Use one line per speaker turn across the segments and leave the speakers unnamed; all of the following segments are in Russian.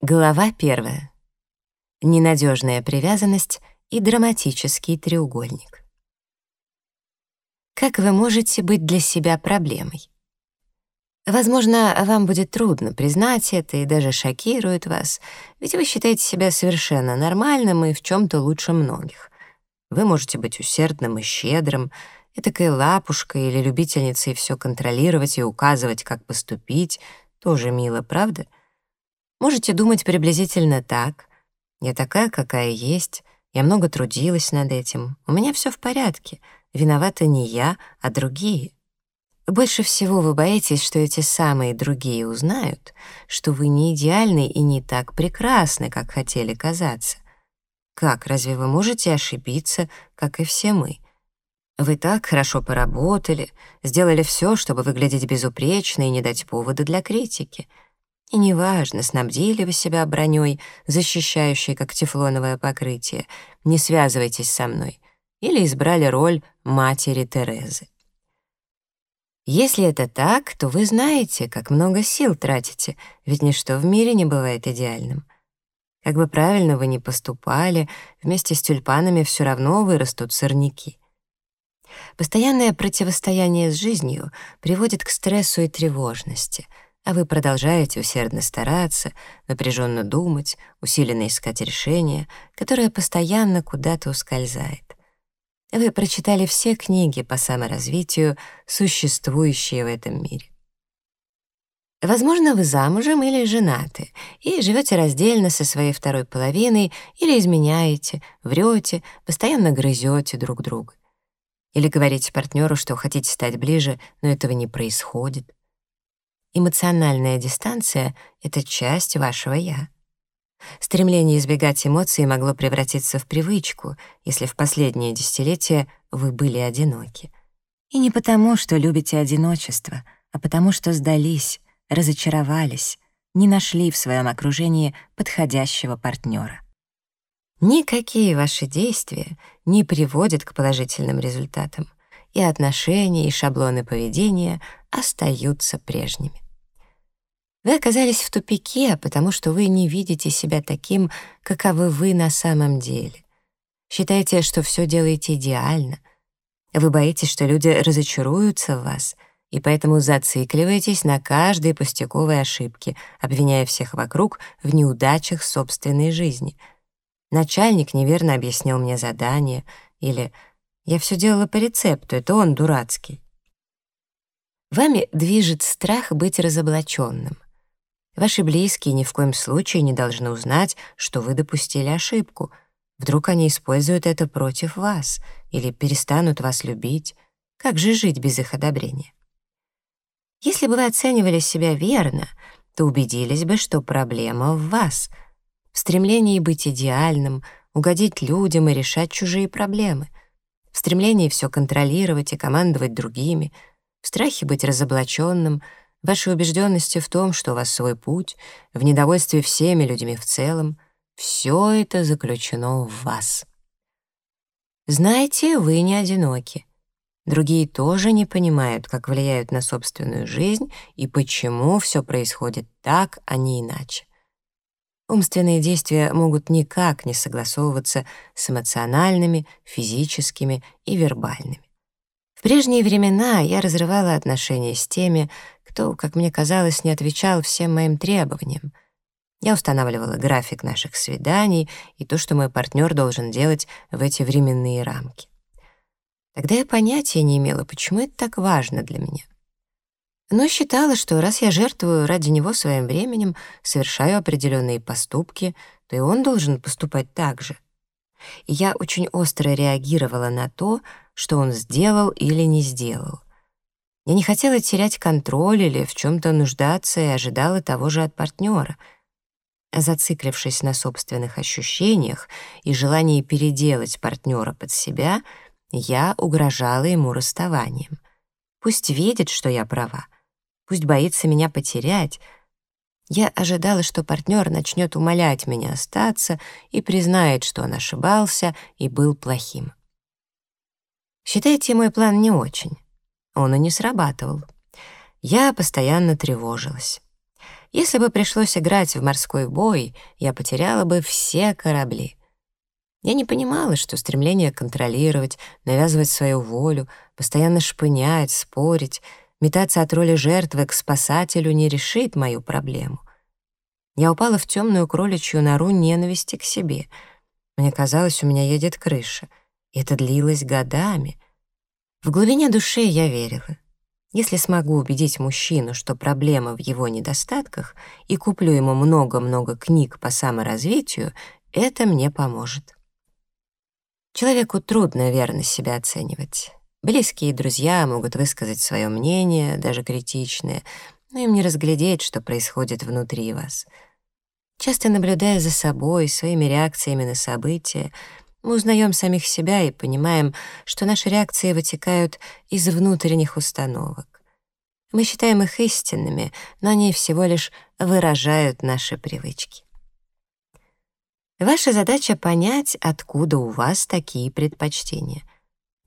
Глава первая. Ненадежная привязанность и драматический треугольник. Как вы можете быть для себя проблемой? Возможно, вам будет трудно признать это и даже шокирует вас, ведь вы считаете себя совершенно нормальным и в чем то лучше многих. Вы можете быть усердным и щедрым, этакой лапушкой или любительницей все контролировать и указывать, как поступить, тоже мило, правда? — Можете думать приблизительно так. Я такая, какая есть. Я много трудилась над этим. У меня все в порядке. Виновата не я, а другие. Больше всего вы боитесь, что эти самые другие узнают, что вы не идеальны и не так прекрасны, как хотели казаться. Как, разве вы можете ошибиться, как и все мы? Вы так хорошо поработали, сделали все, чтобы выглядеть безупречно и не дать повода для критики — и неважно, снабдили вы себя броней, защищающей, как тефлоновое покрытие, не связывайтесь со мной, или избрали роль матери Терезы. Если это так, то вы знаете, как много сил тратите, ведь ничто в мире не бывает идеальным. Как бы правильно вы ни поступали, вместе с тюльпанами все равно вырастут сорняки. Постоянное противостояние с жизнью приводит к стрессу и тревожности — а вы продолжаете усердно стараться, напряженно думать, усиленно искать решение, которое постоянно куда-то ускользает. Вы прочитали все книги по саморазвитию, существующие в этом мире. Возможно, вы замужем или женаты и живете раздельно со своей второй половиной или изменяете, врете, постоянно грызете друг друга. Или говорите партнеру, что хотите стать ближе, но этого не происходит. Эмоциональная дистанция — это часть вашего «я». Стремление избегать эмоций могло превратиться в привычку, если в последние десятилетия вы были одиноки. И не потому, что любите одиночество, а потому, что сдались, разочаровались, не нашли в своем окружении подходящего партнера. Никакие ваши действия не приводят к положительным результатам, и отношения, и шаблоны поведения остаются прежними. Вы оказались в тупике, потому что вы не видите себя таким, каковы вы на самом деле. Считаете, что все делаете идеально. Вы боитесь, что люди разочаруются в вас, и поэтому зацикливаетесь на каждой пустяковой ошибке, обвиняя всех вокруг в неудачах собственной жизни. Начальник неверно объяснил мне задание, или «я все делала по рецепту, это он дурацкий». Вами движет страх быть разоблаченным. Ваши близкие ни в коем случае не должны узнать, что вы допустили ошибку. Вдруг они используют это против вас или перестанут вас любить. Как же жить без их одобрения? Если бы вы оценивали себя верно, то убедились бы, что проблема в вас, в стремлении быть идеальным, угодить людям и решать чужие проблемы, в стремлении все контролировать и командовать другими, в страхе быть разоблаченным — вашей убежденности в том, что у вас свой путь, в недовольстве всеми людьми в целом, все это заключено в вас. Знаете, вы не одиноки. Другие тоже не понимают, как влияют на собственную жизнь и почему все происходит так, а не иначе. Умственные действия могут никак не согласовываться с эмоциональными, физическими и вербальными. В прежние времена я разрывала отношения с теми, кто, как мне казалось, не отвечал всем моим требованиям. Я устанавливала график наших свиданий и то, что мой партнер должен делать в эти временные рамки. Тогда я понятия не имела, почему это так важно для меня. Но считала, что раз я жертвую ради него своим временем, совершаю определенные поступки, то и он должен поступать так же. И я очень остро реагировала на то, что он сделал или не сделал. Я не хотела терять контроль или в чем-то нуждаться и ожидала того же от партнера. Зациклившись на собственных ощущениях и желании переделать партнера под себя, я угрожала ему расставанием. Пусть видит, что я права, пусть боится меня потерять. Я ожидала, что партнер начнет умолять меня остаться и признает, что он ошибался и был плохим. Считайте мой план не очень. Он и не срабатывал. Я постоянно тревожилась. Если бы пришлось играть в морской бой, я потеряла бы все корабли. Я не понимала, что стремление контролировать, навязывать свою волю, постоянно шпынять, спорить, метаться от роли жертвы к спасателю не решит мою проблему. Я упала в темную кроличью нору ненависти к себе. Мне казалось, у меня едет крыша. Это длилось годами. В глубине души я верила. Если смогу убедить мужчину, что проблема в его недостатках, и куплю ему много-много книг по саморазвитию, это мне поможет. Человеку трудно верно себя оценивать. Близкие друзья могут высказать свое мнение, даже критичное, но им не разглядеть, что происходит внутри вас. Часто наблюдая за собой, своими реакциями на события, мы узнаем самих себя и понимаем, что наши реакции вытекают из внутренних установок. Мы считаем их истинными, но они всего лишь выражают наши привычки. Ваша задача понять, откуда у вас такие предпочтения.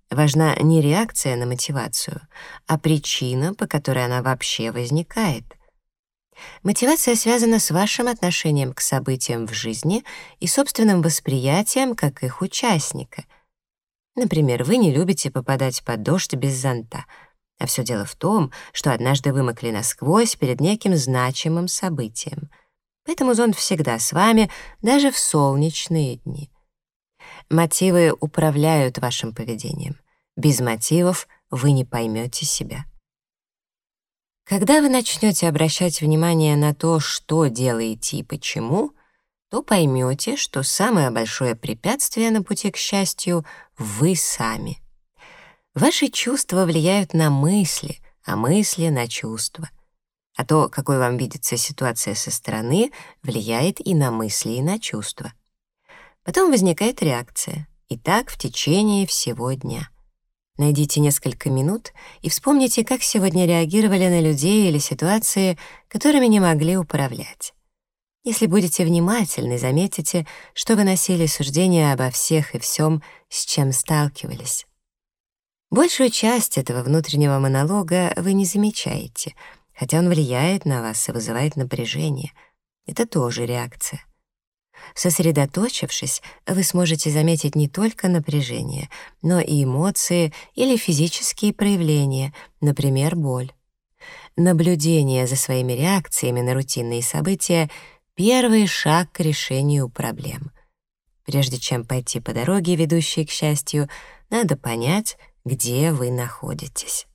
Важна не реакция на мотивацию, а причина, по которой она вообще возникает. Мотивация связана с вашим отношением к событиям в жизни и собственным восприятием как их участника. Например, вы не любите попадать под дождь без зонта, а все дело в том, что однажды вымокли насквозь перед неким значимым событием — Поэтому зонт всегда с вами, даже в солнечные дни. Мотивы управляют вашим поведением. Без мотивов вы не поймете себя. Когда вы начнете обращать внимание на то, что делаете и почему, то поймете, что самое большое препятствие на пути к счастью — вы сами. Ваши чувства влияют на мысли, а мысли — на чувства — а то, какой вам видится ситуация со стороны, влияет и на мысли, и на чувства. Потом возникает реакция. И так в течение всего дня. Найдите несколько минут и вспомните, как сегодня реагировали на людей или ситуации, которыми не могли управлять. Если будете внимательны, заметите, что выносили суждения обо всех и всем, с чем сталкивались. Большую часть этого внутреннего монолога вы не замечаете — хотя он влияет на вас и вызывает напряжение. Это тоже реакция. Сосредоточившись, вы сможете заметить не только напряжение, но и эмоции или физические проявления, например, боль. Наблюдение за своими реакциями на рутинные события — первый шаг к решению проблем. Прежде чем пойти по дороге, ведущей к счастью, надо понять, где вы находитесь.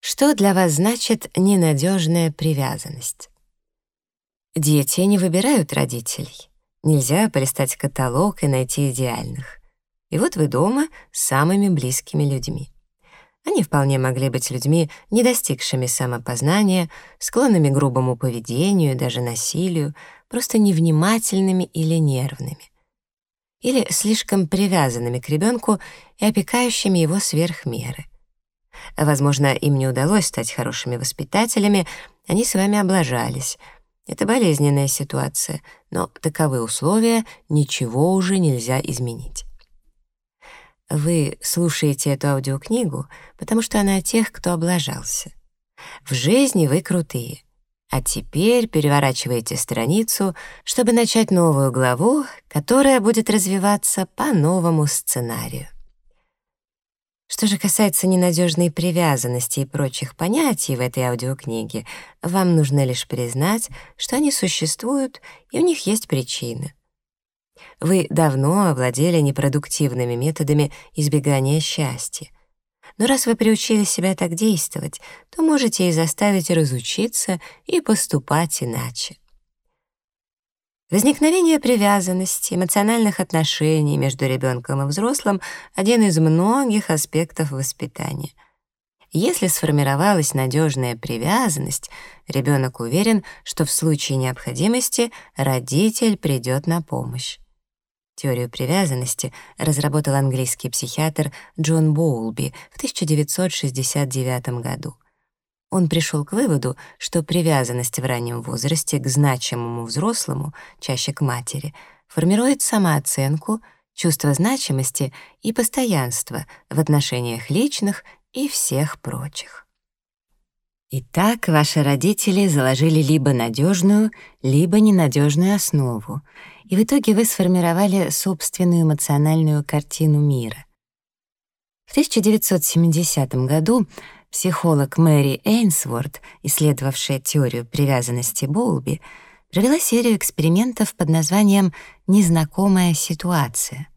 Что для вас значит ненадежная привязанность? Дети не выбирают родителей. Нельзя полистать каталог и найти идеальных. И вот вы дома с самыми близкими людьми. Они вполне могли быть людьми, не достигшими самопознания, склонными к грубому поведению, даже насилию, просто невнимательными или нервными. Или слишком привязанными к ребенку и опекающими его сверх меры. Возможно, им не удалось стать хорошими воспитателями, они с вами облажались. Это болезненная ситуация, но таковы условия, ничего уже нельзя изменить. Вы слушаете эту аудиокнигу, потому что она о тех, кто облажался. В жизни вы крутые. А теперь переворачиваете страницу, чтобы начать новую главу, которая будет развиваться по новому сценарию. Что же касается ненадежной привязанности и прочих понятий в этой аудиокниге, вам нужно лишь признать, что они существуют, и у них есть причины. Вы давно овладели непродуктивными методами избегания счастья. Но раз вы приучили себя так действовать, то можете и заставить разучиться и поступать иначе. Возникновение привязанности, эмоциональных отношений между ребенком и взрослым — один из многих аспектов воспитания. Если сформировалась надежная привязанность, ребенок уверен, что в случае необходимости родитель придет на помощь. Теорию привязанности разработал английский психиатр Джон Боулби в 1969 году. Он пришел к выводу, что привязанность в раннем возрасте к значимому взрослому, чаще к матери, формирует самооценку, чувство значимости и постоянства в отношениях личных и всех прочих. Итак, ваши родители заложили либо надежную, либо ненадежную основу, и в итоге вы сформировали собственную эмоциональную картину мира. В 1970 году психолог Мэри Эйнсворт, исследовавшая теорию привязанности Боулби, провела серию экспериментов под названием «Незнакомая ситуация».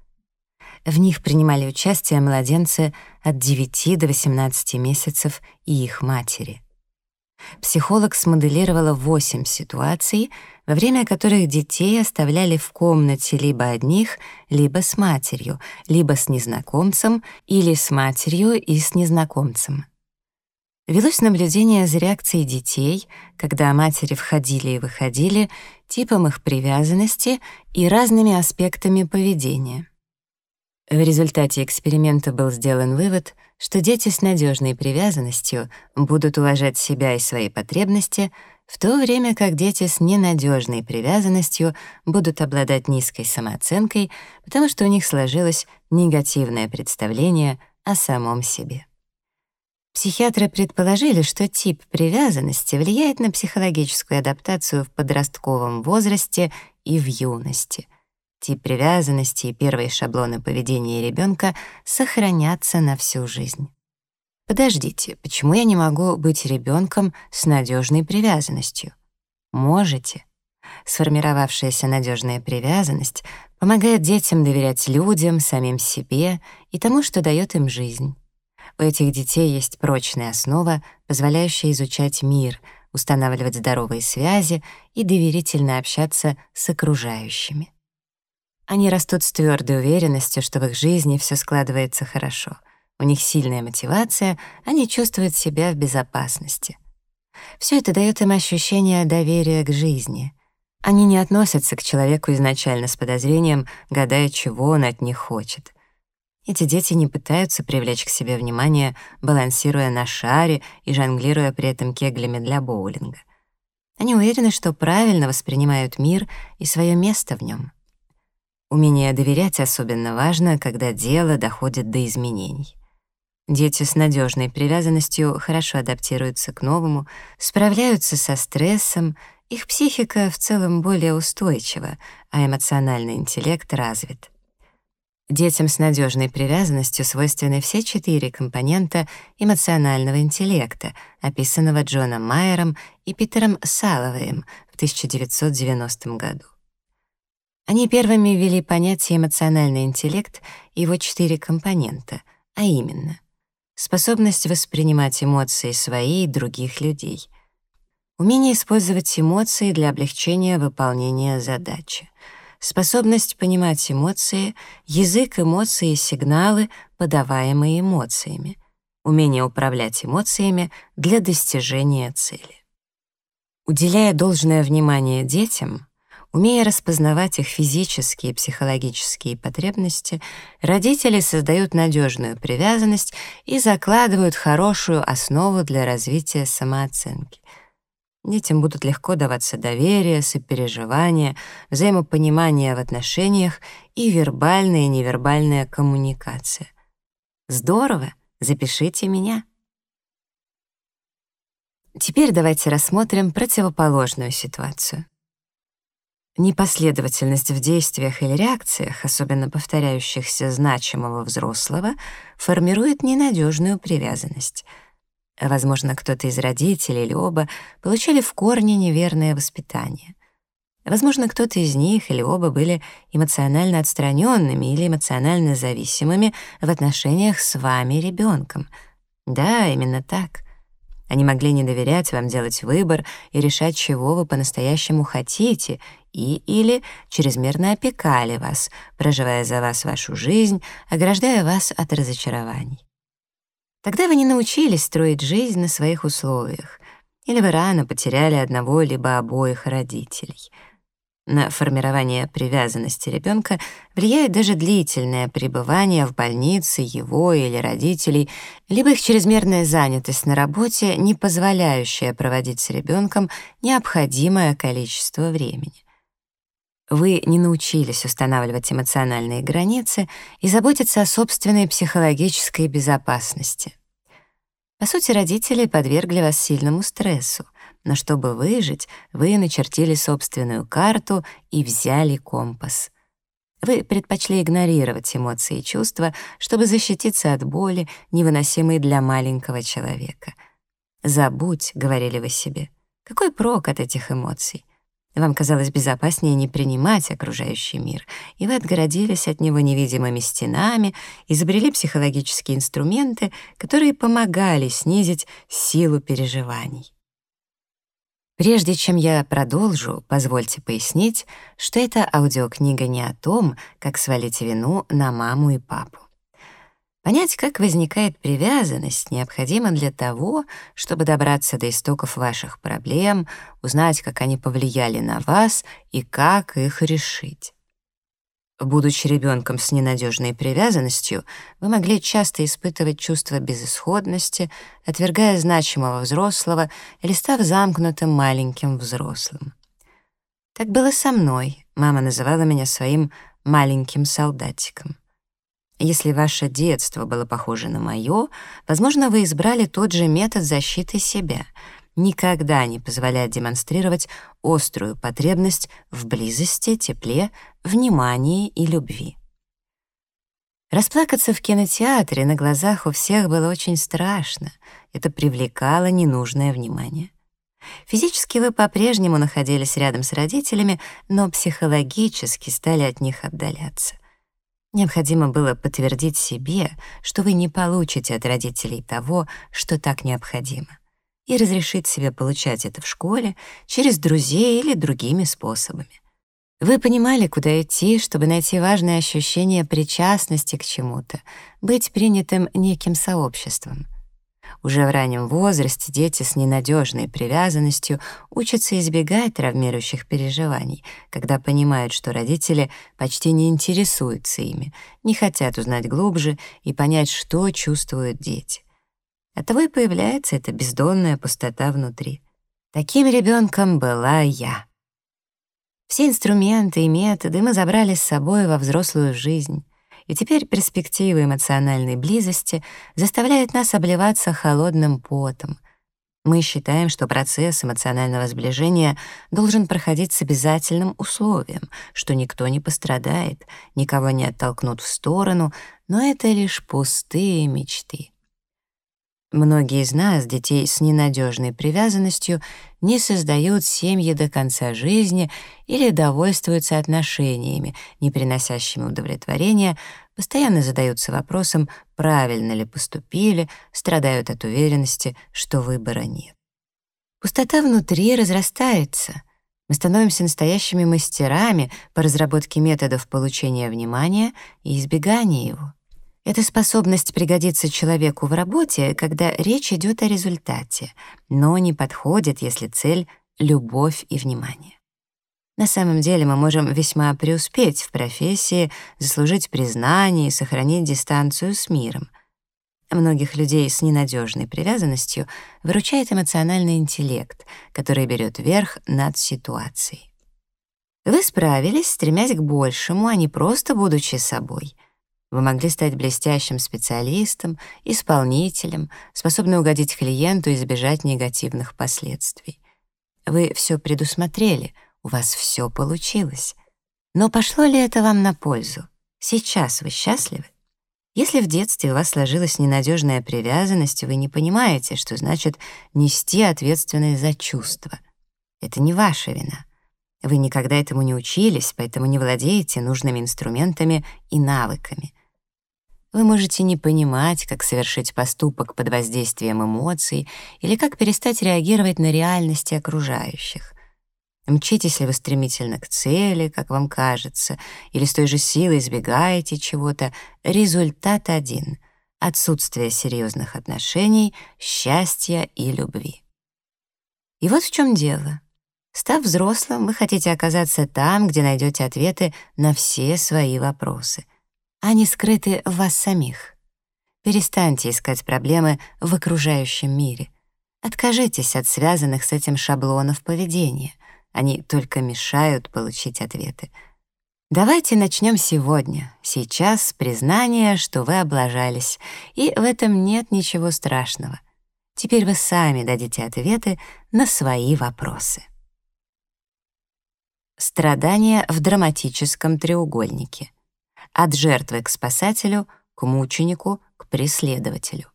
В них принимали участие младенцы от 9 до 18 месяцев и их матери психолог смоделировала восемь ситуаций, во время которых детей оставляли в комнате либо одних, либо с матерью, либо с незнакомцем или с матерью и с незнакомцем. Велось наблюдение за реакцией детей, когда матери входили и выходили, типом их привязанности и разными аспектами поведения. В результате эксперимента был сделан вывод, что дети с надежной привязанностью будут уважать себя и свои потребности, в то время как дети с ненадежной привязанностью будут обладать низкой самооценкой, потому что у них сложилось негативное представление о самом себе. Психиатры предположили, что тип привязанности влияет на психологическую адаптацию в подростковом возрасте и в юности — тип привязанности и первые шаблоны поведения ребенка сохранятся на всю жизнь. Подождите, почему я не могу быть ребенком с надежной привязанностью? Можете. Сформировавшаяся надежная привязанность помогает детям доверять людям, самим себе и тому, что дает им жизнь. У этих детей есть прочная основа, позволяющая изучать мир, устанавливать здоровые связи и доверительно общаться с окружающими. Они растут с твердой уверенностью, что в их жизни все складывается хорошо. У них сильная мотивация, они чувствуют себя в безопасности. Все это дает им ощущение доверия к жизни. Они не относятся к человеку изначально с подозрением, гадая, чего он от них хочет. Эти дети не пытаются привлечь к себе внимание, балансируя на шаре и жонглируя при этом кеглями для боулинга. Они уверены, что правильно воспринимают мир и свое место в нем. Умение доверять особенно важно, когда дело доходит до изменений. Дети с надежной привязанностью хорошо адаптируются к новому, справляются со стрессом, их психика в целом более устойчива, а эмоциональный интеллект развит. Детям с надежной привязанностью свойственны все четыре компонента эмоционального интеллекта, описанного Джоном Майером и Питером Саловеем в 1990 году. Они первыми ввели понятие эмоциональный интеллект и его четыре компонента, а именно способность воспринимать эмоции свои и других людей, умение использовать эмоции для облегчения выполнения задачи, способность понимать эмоции, язык эмоций и сигналы, подаваемые эмоциями, умение управлять эмоциями для достижения цели. Уделяя должное внимание детям — Умея распознавать их физические и психологические потребности, родители создают надежную привязанность и закладывают хорошую основу для развития самооценки. Детям будут легко даваться доверие, сопереживание, взаимопонимание в отношениях и вербальная и невербальная коммуникация. Здорово! Запишите меня. Теперь давайте рассмотрим противоположную ситуацию. Непоследовательность в действиях или реакциях, особенно повторяющихся значимого взрослого, формирует ненадежную привязанность. Возможно, кто-то из родителей или оба получили в корне неверное воспитание. Возможно, кто-то из них или оба были эмоционально отстраненными или эмоционально зависимыми в отношениях с вами, ребенком. Да, именно так. Они могли не доверять вам делать выбор и решать, чего вы по-настоящему хотите, и или чрезмерно опекали вас, проживая за вас вашу жизнь, ограждая вас от разочарований. Тогда вы не научились строить жизнь на своих условиях, или вы рано потеряли одного либо обоих родителей — на формирование привязанности ребенка влияет даже длительное пребывание в больнице его или родителей, либо их чрезмерная занятость на работе, не позволяющая проводить с ребенком необходимое количество времени. Вы не научились устанавливать эмоциональные границы и заботиться о собственной психологической безопасности — По сути, родители подвергли вас сильному стрессу, но чтобы выжить, вы начертили собственную карту и взяли компас. Вы предпочли игнорировать эмоции и чувства, чтобы защититься от боли, невыносимой для маленького человека. «Забудь», — говорили вы себе, — «какой прок от этих эмоций?» Вам казалось безопаснее не принимать окружающий мир, и вы отгородились от него невидимыми стенами, изобрели психологические инструменты, которые помогали снизить силу переживаний. Прежде чем я продолжу, позвольте пояснить, что эта аудиокнига не о том, как свалить вину на маму и папу. Понять, как возникает привязанность, необходимо для того, чтобы добраться до истоков ваших проблем, узнать, как они повлияли на вас и как их решить. Будучи ребенком с ненадежной привязанностью, вы могли часто испытывать чувство безысходности, отвергая значимого взрослого или став замкнутым маленьким взрослым. Так было со мной. Мама называла меня своим маленьким солдатиком. Если ваше детство было похоже на мое, возможно, вы избрали тот же метод защиты себя — никогда не позволять демонстрировать острую потребность в близости, тепле, внимании и любви. Расплакаться в кинотеатре на глазах у всех было очень страшно. Это привлекало ненужное внимание. Физически вы по-прежнему находились рядом с родителями, но психологически стали от них отдаляться. Необходимо было подтвердить себе, что вы не получите от родителей того, что так необходимо и разрешить себе получать это в школе через друзей или другими способами. Вы понимали, куда идти, чтобы найти важное ощущение причастности к чему-то, быть принятым неким сообществом. Уже в раннем возрасте дети с ненадежной привязанностью учатся избегать травмирующих переживаний, когда понимают, что родители почти не интересуются ими, не хотят узнать глубже и понять, что чувствуют дети. Оттого и появляется эта бездонная пустота внутри. Таким ребенком была я. Все инструменты и методы мы забрали с собой во взрослую жизнь, и теперь перспектива эмоциональной близости заставляет нас обливаться холодным потом. Мы считаем, что процесс эмоционального сближения должен проходить с обязательным условием, что никто не пострадает, никого не оттолкнут в сторону, но это лишь пустые мечты. Многие из нас, детей с ненадежной привязанностью, не создают семьи до конца жизни или довольствуются отношениями, не приносящими удовлетворения, постоянно задаются вопросом, правильно ли поступили, страдают от уверенности, что выбора нет. Пустота внутри разрастается. Мы становимся настоящими мастерами по разработке методов получения внимания и избегания его. Это способность пригодиться человеку в работе, когда речь идет о результате, но не подходит, если цель — любовь и внимание. На самом деле мы можем весьма преуспеть в профессии, заслужить признание и сохранить дистанцию с миром. Многих людей с ненадежной привязанностью выручает эмоциональный интеллект, который берет верх над ситуацией. Вы справились, стремясь к большему, а не просто будучи собой — вы могли стать блестящим специалистом, исполнителем, способным угодить клиенту и избежать негативных последствий. Вы все предусмотрели, у вас все получилось. Но пошло ли это вам на пользу? Сейчас вы счастливы? Если в детстве у вас сложилась ненадежная привязанность, вы не понимаете, что значит нести ответственность за чувства. Это не ваша вина. Вы никогда этому не учились, поэтому не владеете нужными инструментами и навыками — вы можете не понимать, как совершить поступок под воздействием эмоций или как перестать реагировать на реальности окружающих. Мчитесь ли вы стремительно к цели, как вам кажется, или с той же силой избегаете чего-то, результат один — отсутствие серьезных отношений, счастья и любви. И вот в чем дело. Став взрослым, вы хотите оказаться там, где найдете ответы на все свои вопросы — они скрыты в вас самих. Перестаньте искать проблемы в окружающем мире. Откажитесь от связанных с этим шаблонов поведения. Они только мешают получить ответы. Давайте начнем сегодня. Сейчас признание, что вы облажались, и в этом нет ничего страшного. Теперь вы сами дадите ответы на свои вопросы. Страдания в драматическом треугольнике. От жертвы к спасателю, к мученику, к преследователю.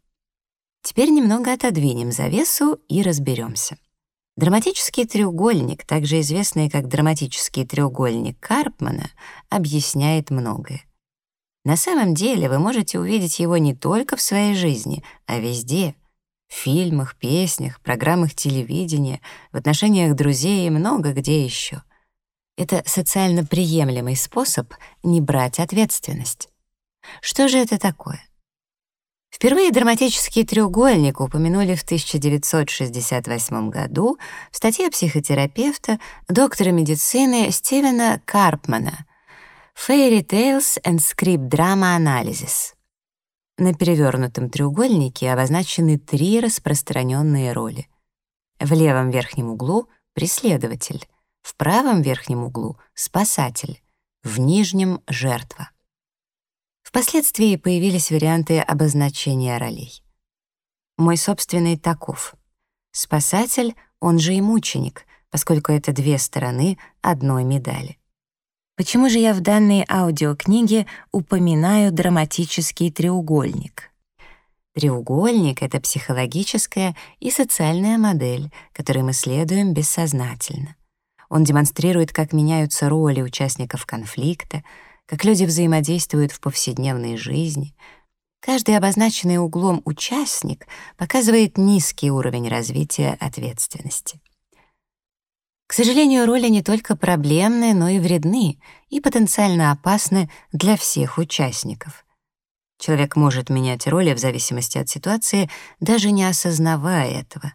Теперь немного отодвинем завесу и разберемся. Драматический треугольник, также известный как драматический треугольник Карпмана, объясняет многое. На самом деле вы можете увидеть его не только в своей жизни, а везде — в фильмах, песнях, программах телевидения, в отношениях друзей и много где еще. Это социально приемлемый способ не брать ответственность. Что же это такое? Впервые драматический треугольник упомянули в 1968 году в статье психотерапевта, доктора медицины Стивена Карпмана «Fairy Tales and Script Drama Analysis». На перевернутом треугольнике обозначены три распространенные роли. В левом верхнем углу — преследователь, в правом верхнем углу — спасатель, в нижнем — жертва. Впоследствии появились варианты обозначения ролей. Мой собственный таков. Спасатель, он же и мученик, поскольку это две стороны одной медали. Почему же я в данной аудиокниге упоминаю драматический треугольник? Треугольник — это психологическая и социальная модель, которой мы следуем бессознательно. Он демонстрирует, как меняются роли участников конфликта, как люди взаимодействуют в повседневной жизни. Каждый обозначенный углом участник показывает низкий уровень развития ответственности. К сожалению, роли не только проблемны, но и вредны и потенциально опасны для всех участников. Человек может менять роли в зависимости от ситуации, даже не осознавая этого.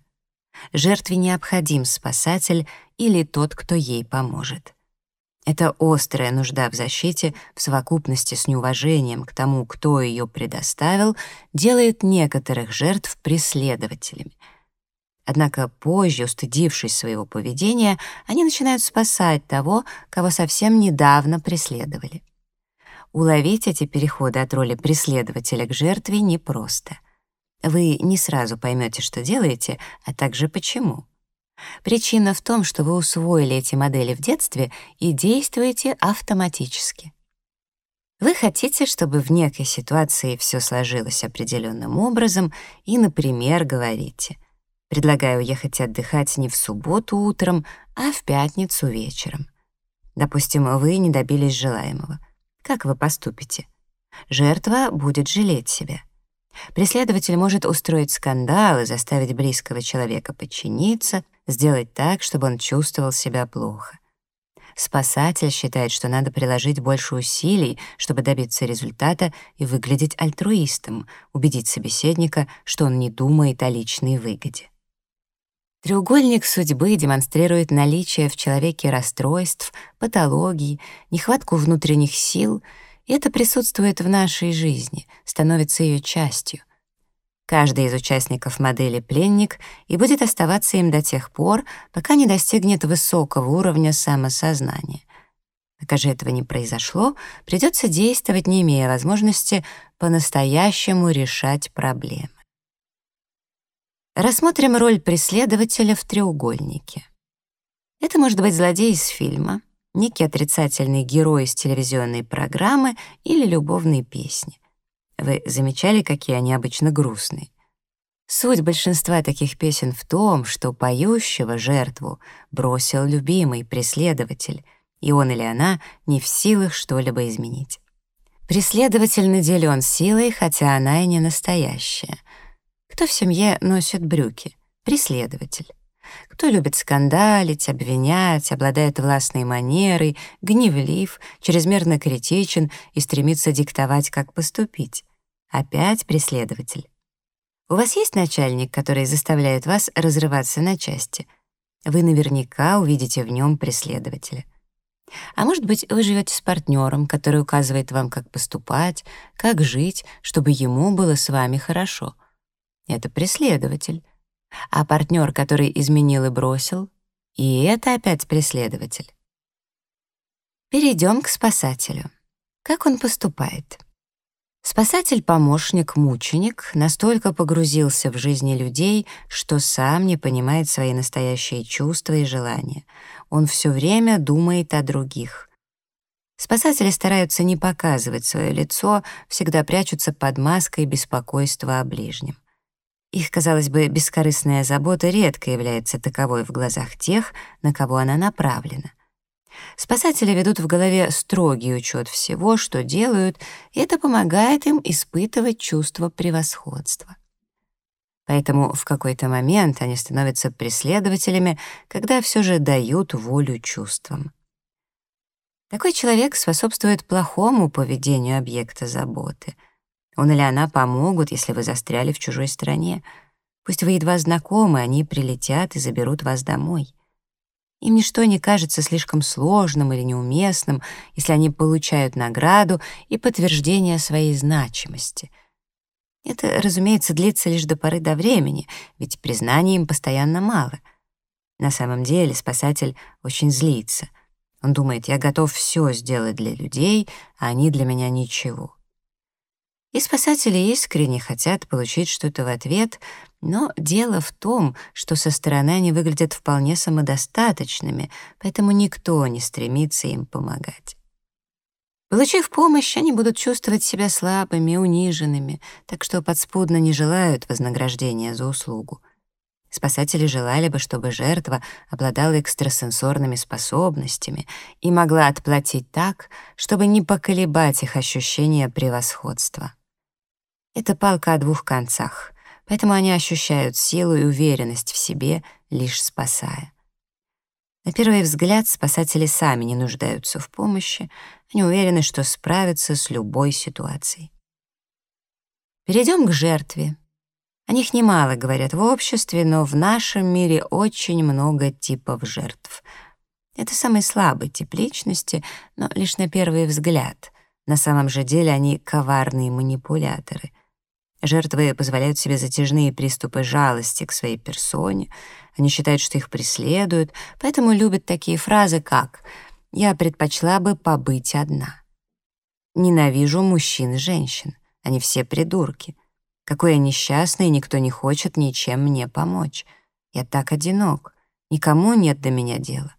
Жертве необходим спасатель или тот, кто ей поможет. Это острая нужда в защите в совокупности с неуважением к тому, кто ее предоставил, делает некоторых жертв преследователями — Однако позже, устыдившись своего поведения, они начинают спасать того, кого совсем недавно преследовали. Уловить эти переходы от роли преследователя к жертве непросто. Вы не сразу поймете, что делаете, а также почему. Причина в том, что вы усвоили эти модели в детстве и действуете автоматически. Вы хотите, чтобы в некой ситуации все сложилось определенным образом, и, например, говорите Предлагаю ехать отдыхать не в субботу утром, а в пятницу вечером. Допустим, вы не добились желаемого. Как вы поступите? Жертва будет жалеть себя. Преследователь может устроить скандал и заставить близкого человека подчиниться, сделать так, чтобы он чувствовал себя плохо. Спасатель считает, что надо приложить больше усилий, чтобы добиться результата и выглядеть альтруистом, убедить собеседника, что он не думает о личной выгоде. Треугольник судьбы демонстрирует наличие в человеке расстройств, патологий, нехватку внутренних сил, это присутствует в нашей жизни, становится ее частью. Каждый из участников модели пленник и будет оставаться им до тех пор, пока не достигнет высокого уровня самосознания. Пока же этого не произошло, придется действовать, не имея возможности по-настоящему решать проблемы. Рассмотрим роль преследователя в треугольнике. Это может быть злодей из фильма, некий отрицательный герой из телевизионной программы или любовной песни. Вы замечали, какие они обычно грустные? Суть большинства таких песен в том, что поющего жертву бросил любимый преследователь, и он или она не в силах что-либо изменить. Преследователь наделен силой, хотя она и не настоящая — кто в семье носит брюки? Преследователь. Кто любит скандалить, обвинять, обладает властной манерой, гневлив, чрезмерно критичен и стремится диктовать, как поступить? Опять преследователь. У вас есть начальник, который заставляет вас разрываться на части? Вы наверняка увидите в нем преследователя. А может быть, вы живете с партнером, который указывает вам, как поступать, как жить, чтобы ему было с вами хорошо — это преследователь. А партнер, который изменил и бросил, и это опять преследователь. Перейдем к спасателю. Как он поступает? Спасатель-помощник настолько погрузился в жизни людей, что сам не понимает свои настоящие чувства и желания. Он все время думает о других. Спасатели стараются не показывать свое лицо, всегда прячутся под маской беспокойства о ближнем. Их, казалось бы, бескорыстная забота редко является таковой в глазах тех, на кого она направлена — Спасатели ведут в голове строгий учет всего, что делают, и это помогает им испытывать чувство превосходства. Поэтому в какой-то момент они становятся преследователями, когда все же дают волю чувствам. Такой человек способствует плохому поведению объекта заботы. Он или она помогут, если вы застряли в чужой стране. Пусть вы едва знакомы, они прилетят и заберут вас домой. Им ничто не кажется слишком сложным или неуместным, если они получают награду и подтверждение своей значимости. Это, разумеется, длится лишь до поры до времени, ведь признаний им постоянно мало. На самом деле спасатель очень злится. Он думает, я готов все сделать для людей, а они для меня ничего. И спасатели искренне хотят получить что-то в ответ, но дело в том, что со стороны они выглядят вполне самодостаточными, поэтому никто не стремится им помогать. Получив помощь, они будут чувствовать себя слабыми, униженными, так что подспудно не желают вознаграждения за услугу. Спасатели желали бы, чтобы жертва обладала экстрасенсорными способностями и могла отплатить так, чтобы не поколебать их ощущение превосходства. Это палка о двух концах, поэтому они ощущают силу и уверенность в себе, лишь спасая. На первый взгляд спасатели сами не нуждаются в помощи, они уверены, что справятся с любой ситуацией. Перейдем к жертве. О них немало говорят в обществе, но в нашем мире очень много типов жертв. Это самый слабый тип личности, но лишь на первый взгляд. На самом же деле они коварные манипуляторы — Жертвы позволяют себе затяжные приступы жалости к своей персоне, они считают, что их преследуют, поэтому любят такие фразы, как «я предпочла бы побыть одна». «Ненавижу мужчин и женщин, они все придурки. Какой я несчастный, никто не хочет ничем мне помочь. Я так одинок, никому нет до меня дела.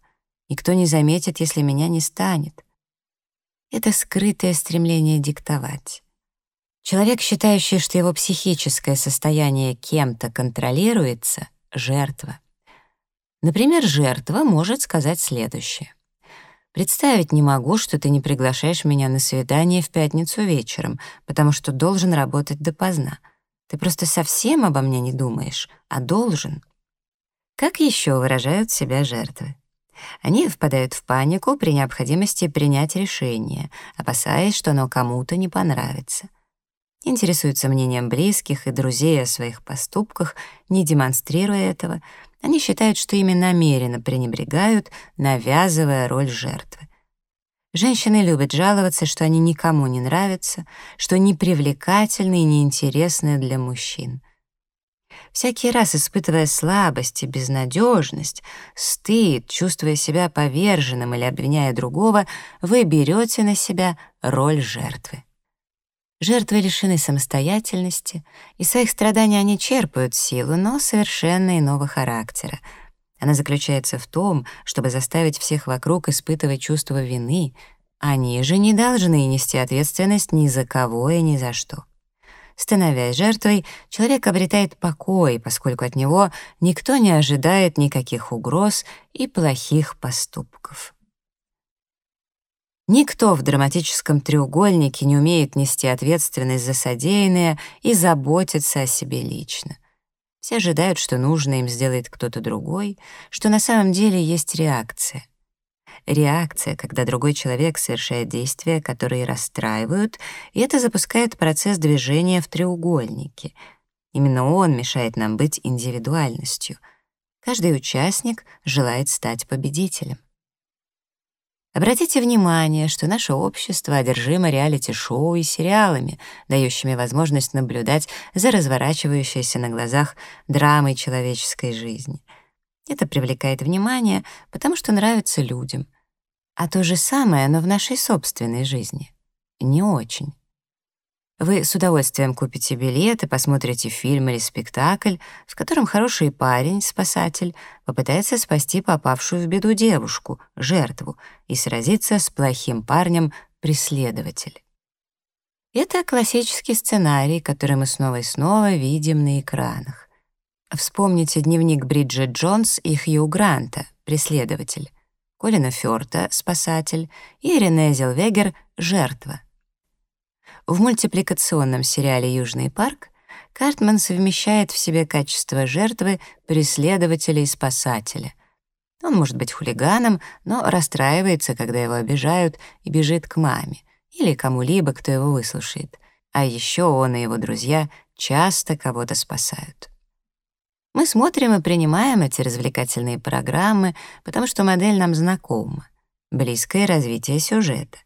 Никто не заметит, если меня не станет». Это скрытое стремление диктовать. Человек, считающий, что его психическое состояние кем-то контролируется, — жертва. Например, жертва может сказать следующее. «Представить не могу, что ты не приглашаешь меня на свидание в пятницу вечером, потому что должен работать допоздна. Ты просто совсем обо мне не думаешь, а должен». Как еще выражают себя жертвы? Они впадают в панику при необходимости принять решение, опасаясь, что оно кому-то не понравится интересуются мнением близких и друзей о своих поступках, не демонстрируя этого, они считают, что ими намеренно пренебрегают, навязывая роль жертвы. Женщины любят жаловаться, что они никому не нравятся, что непривлекательны и неинтересны для мужчин. Всякий раз испытывая слабость и безнадежность, стыд, чувствуя себя поверженным или обвиняя другого, вы берете на себя роль жертвы. Жертвы лишены самостоятельности, и своих страданий они черпают силу, но совершенно иного характера. Она заключается в том, чтобы заставить всех вокруг испытывать чувство вины, они же не должны нести ответственность ни за кого и ни за что. Становясь жертвой, человек обретает покой, поскольку от него никто не ожидает никаких угроз и плохих поступков. Никто в драматическом треугольнике не умеет нести ответственность за содеянное и заботиться о себе лично. Все ожидают, что нужно им сделает кто-то другой, что на самом деле есть реакция. Реакция, когда другой человек совершает действия, которые расстраивают, и это запускает процесс движения в треугольнике. Именно он мешает нам быть индивидуальностью. Каждый участник желает стать победителем. Обратите внимание, что наше общество одержимо реалити-шоу и сериалами, дающими возможность наблюдать за разворачивающейся на глазах драмой человеческой жизни. Это привлекает внимание, потому что нравится людям. А то же самое, но в нашей собственной жизни. Не очень. Вы с удовольствием купите билет и посмотрите фильм или спектакль, в котором хороший парень, спасатель, попытается спасти попавшую в беду девушку, жертву, и сразиться с плохим парнем, преследователь. Это классический сценарий, который мы снова и снова видим на экранах. Вспомните дневник Бриджит Джонс и Хью Гранта, преследователь, Колина Фёрта, спасатель, и Рене Зелвегер, жертва. В мультипликационном сериале «Южный парк» Картман совмещает в себе качество жертвы, преследователя и спасателя. Он может быть хулиганом, но расстраивается, когда его обижают, и бежит к маме или кому-либо, кто его выслушает. А еще он и его друзья часто кого-то спасают. Мы смотрим и принимаем эти развлекательные программы, потому что модель нам знакома. Близкое развитие сюжета.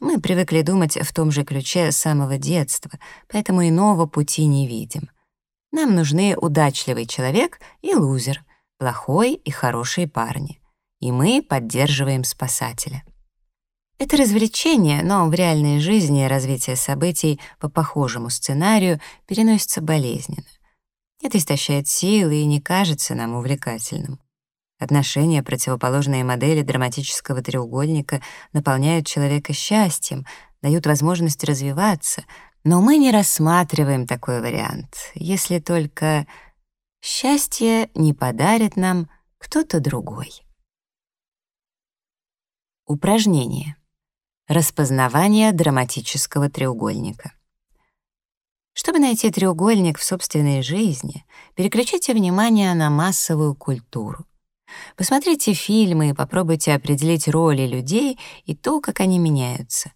Мы привыкли думать в том же ключе с самого детства, поэтому иного пути не видим. Нам нужны удачливый человек и лузер, плохой и хорошие парни. И мы поддерживаем спасателя. Это развлечение, но в реальной жизни развитие событий по похожему сценарию переносится болезненно. Это истощает силы и не кажется нам увлекательным. Отношения, противоположные модели драматического треугольника, наполняют человека счастьем, дают возможность развиваться, но мы не рассматриваем такой вариант, если только счастье не подарит нам кто-то другой. Упражнение. Распознавание драматического треугольника. Чтобы найти треугольник в собственной жизни, переключите внимание на массовую культуру. Посмотрите фильмы и попробуйте определить роли людей и то, как они меняются.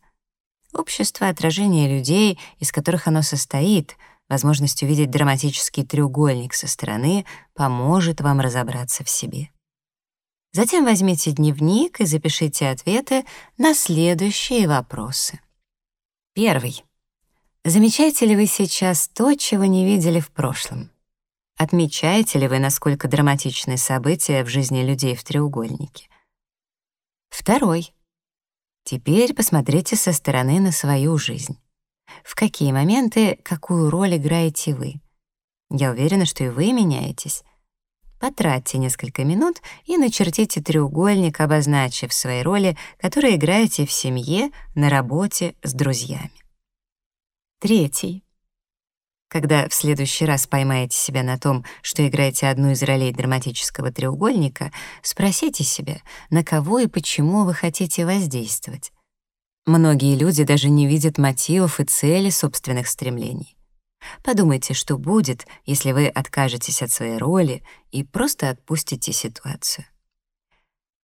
Общество — отражение людей, из которых оно состоит, возможность увидеть драматический треугольник со стороны поможет вам разобраться в себе. Затем возьмите дневник и запишите ответы на следующие вопросы. Первый. Замечаете ли вы сейчас то, чего не видели в прошлом? Отмечаете ли вы, насколько драматичны события в жизни людей в треугольнике? Второй. Теперь посмотрите со стороны на свою жизнь. В какие моменты какую роль играете вы? Я уверена, что и вы меняетесь. Потратьте несколько минут и начертите треугольник, обозначив свои роли, которые играете в семье, на работе, с друзьями. Третий. Когда в следующий раз поймаете себя на том, что играете одну из ролей драматического треугольника, спросите себя, на кого и почему вы хотите воздействовать. Многие люди даже не видят мотивов и цели собственных стремлений. Подумайте, что будет, если вы откажетесь от своей роли и просто отпустите ситуацию.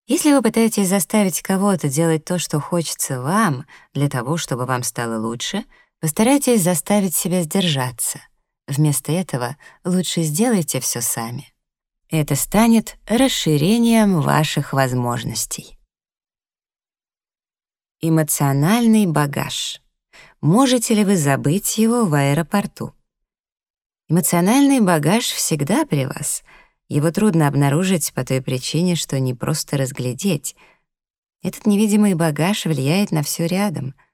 Если вы пытаетесь заставить кого-то делать то, что хочется вам, для того, чтобы вам стало лучше — Постарайтесь заставить себя сдержаться. Вместо этого лучше сделайте все сами. Это станет расширением ваших возможностей. Эмоциональный багаж. Можете ли вы забыть его в аэропорту? Эмоциональный багаж всегда при вас. Его трудно обнаружить по той причине, что не просто разглядеть. Этот невидимый багаж влияет на все рядом —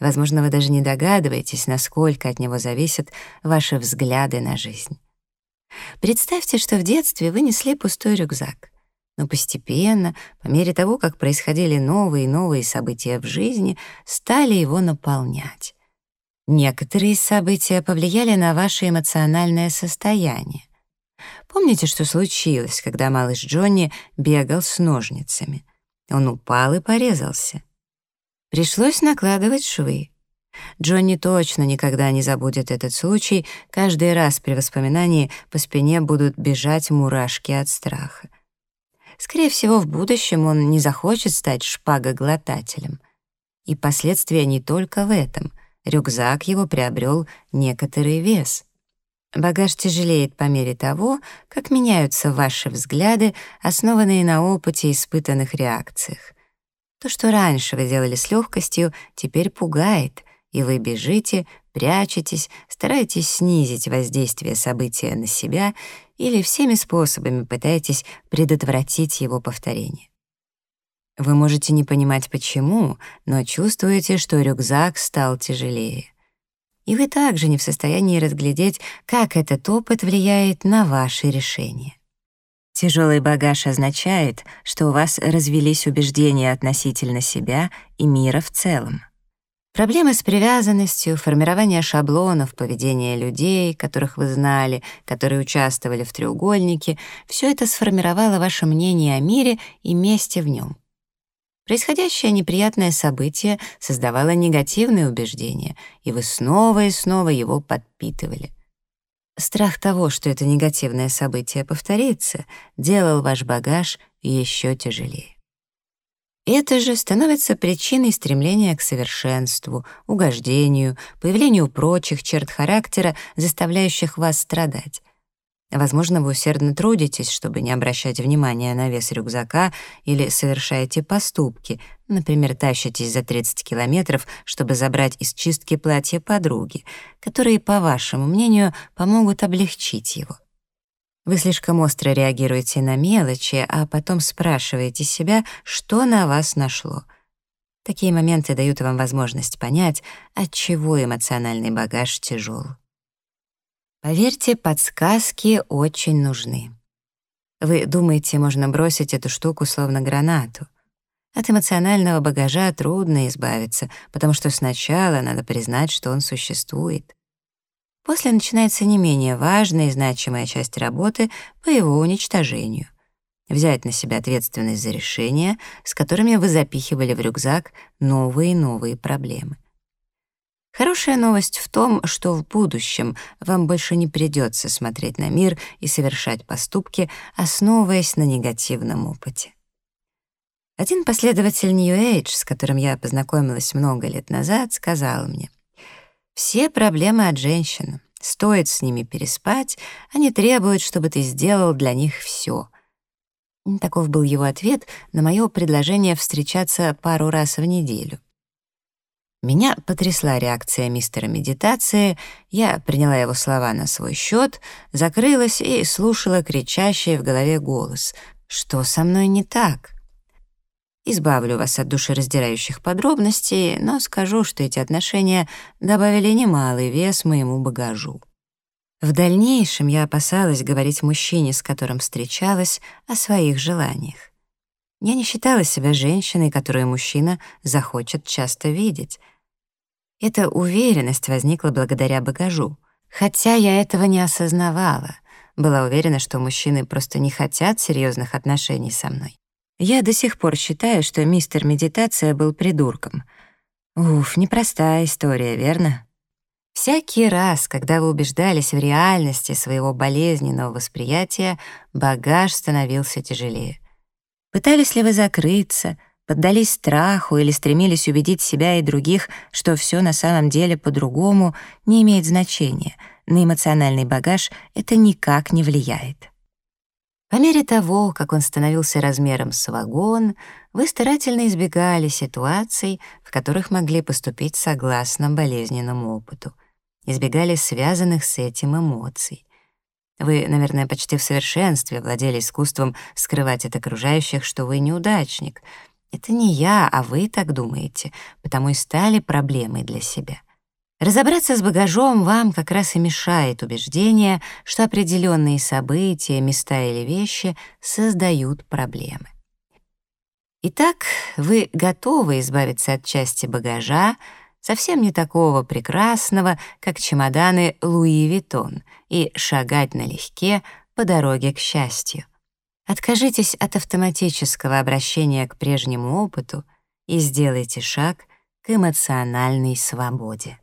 Возможно, вы даже не догадываетесь, насколько от него зависят ваши взгляды на жизнь. Представьте, что в детстве вы несли пустой рюкзак, но постепенно, по мере того, как происходили новые и новые события в жизни, стали его наполнять. Некоторые события повлияли на ваше эмоциональное состояние. Помните, что случилось, когда малыш Джонни бегал с ножницами? Он упал и порезался. Пришлось накладывать швы. Джонни точно никогда не забудет этот случай, каждый раз при воспоминании по спине будут бежать мурашки от страха. Скорее всего, в будущем он не захочет стать шпагоглотателем. И последствия не только в этом. Рюкзак его приобрел некоторый вес. Багаж тяжелеет по мере того, как меняются ваши взгляды, основанные на опыте и испытанных реакциях. То, что раньше вы делали с легкостью, теперь пугает, и вы бежите, прячетесь, стараетесь снизить воздействие события на себя или всеми способами пытаетесь предотвратить его повторение. Вы можете не понимать почему, но чувствуете, что рюкзак стал тяжелее. и вы также не в состоянии разглядеть, как этот опыт влияет на ваши решения. Тяжелый багаж означает, что у вас развелись убеждения относительно себя и мира в целом. Проблемы с привязанностью, формирование шаблонов поведения людей, которых вы знали, которые участвовали в треугольнике, все это сформировало ваше мнение о мире и месте в нем. Происходящее неприятное событие создавало негативные убеждения, и вы снова и снова его подпитывали. Страх того, что это негативное событие повторится, делал ваш багаж еще тяжелее. Это же становится причиной стремления к совершенству, угождению, появлению прочих черт характера, заставляющих вас страдать. Возможно, вы усердно трудитесь, чтобы не обращать внимания на вес рюкзака или совершаете поступки, например, тащитесь за 30 километров, чтобы забрать из чистки платье подруги, которые, по вашему мнению, помогут облегчить его. Вы слишком остро реагируете на мелочи, а потом спрашиваете себя, что на вас нашло. Такие моменты дают вам возможность понять, от чего эмоциональный багаж тяжел. Поверьте, подсказки очень нужны. Вы думаете, можно бросить эту штуку словно гранату. От эмоционального багажа трудно избавиться, потому что сначала надо признать, что он существует. После начинается не менее важная и значимая часть работы по его уничтожению. Взять на себя ответственность за решения, с которыми вы запихивали в рюкзак новые и новые проблемы. Хорошая новость в том, что в будущем вам больше не придется смотреть на мир и совершать поступки, основываясь на негативном опыте. Один последователь New Age, с которым я познакомилась много лет назад, сказал мне, все проблемы от женщин. Стоит с ними переспать, они требуют, чтобы ты сделал для них все. Таков был его ответ на мое предложение встречаться пару раз в неделю. Меня потрясла реакция мистера медитации, я приняла его слова на свой счет, закрылась и слушала кричащий в голове голос. «Что со мной не так?» Избавлю вас от душераздирающих подробностей, но скажу, что эти отношения добавили немалый вес моему багажу. В дальнейшем я опасалась говорить мужчине, с которым встречалась, о своих желаниях. Я не считала себя женщиной, которую мужчина захочет часто видеть. Эта уверенность возникла благодаря багажу. Хотя я этого не осознавала, была уверена, что мужчины просто не хотят серьезных отношений со мной. Я до сих пор считаю, что мистер Медитация был придурком. Уф, непростая история, верно? Всякий раз, когда вы убеждались в реальности своего болезненного восприятия, багаж становился тяжелее. Пытались ли вы закрыться, поддались страху или стремились убедить себя и других, что все на самом деле по-другому, не имеет значения. На эмоциональный багаж это никак не влияет. По мере того, как он становился размером с вагон, вы старательно избегали ситуаций, в которых могли поступить согласно болезненному опыту, избегали связанных с этим эмоций. Вы, наверное, почти в совершенстве владели искусством скрывать от окружающих, что вы неудачник. Это не я, а вы так думаете, потому и стали проблемой для себя. Разобраться с багажом вам как раз и мешает убеждение, что определенные события, места или вещи создают проблемы. Итак, вы готовы избавиться от части багажа, совсем не такого прекрасного, как чемоданы Луи Виттон, и шагать налегке по дороге к счастью. Откажитесь от автоматического обращения к прежнему опыту и сделайте шаг к эмоциональной свободе.